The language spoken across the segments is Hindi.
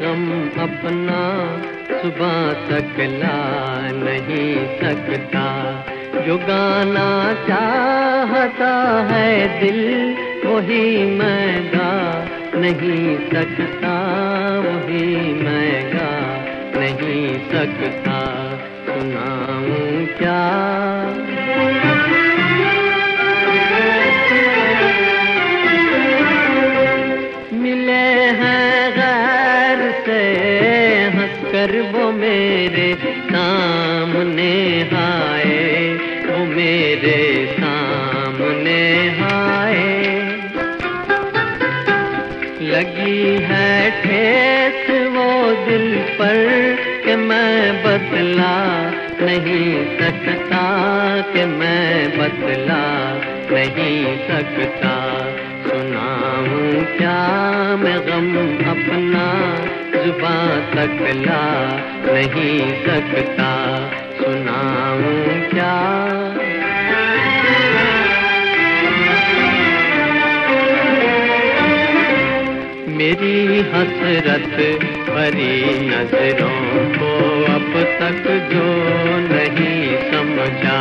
गम अपना सुबह तक ला नहीं सकता। जो गाना चाहता है दिल, वही मैं गा नहीं सकता, वही मैं गा नहीं सकता। सुनाऊं क्या? मेरे सामने आए, वो मेरे सामने आए। लगी है ठेस वो दिल पर कि मैं बदला नहीं सकता, कि मैं बदला नहीं सकता। सुनाऊं क्या मैं गम अपना जुबा तक ला नहीं सकता सुनाऊं क्या? मेरी हसरत भरी नज़रों को अब तक जो नहीं समझा।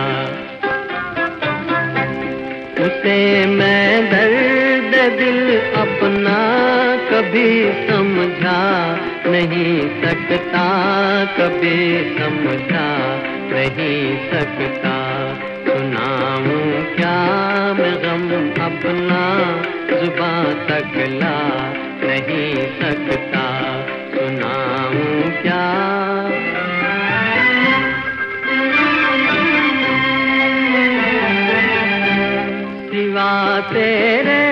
उसे मैं दर्द दिल कभी समझा नहीं सकता, कभी समझा नहीं सकता। सुनाऊं क्या मैं गम अपना, जुबा तक ला नहीं सकता। सुनाऊं क्या? सिवा तेरे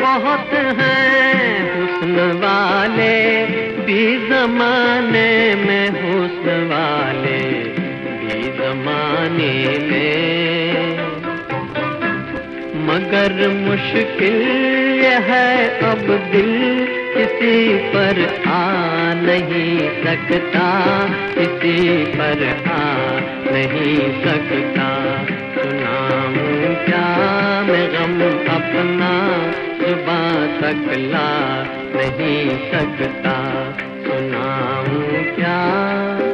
बहुत हैं जमाने में हुस्न वाले भी जमाने में। मगर मुश्किल है, अब दिल किसी पर आ नहीं सकता, किसी पर आ नहीं सकता। सुनाऊं क्या मैं गम अपना सकला नहीं सकता। सुनाऊं क्या?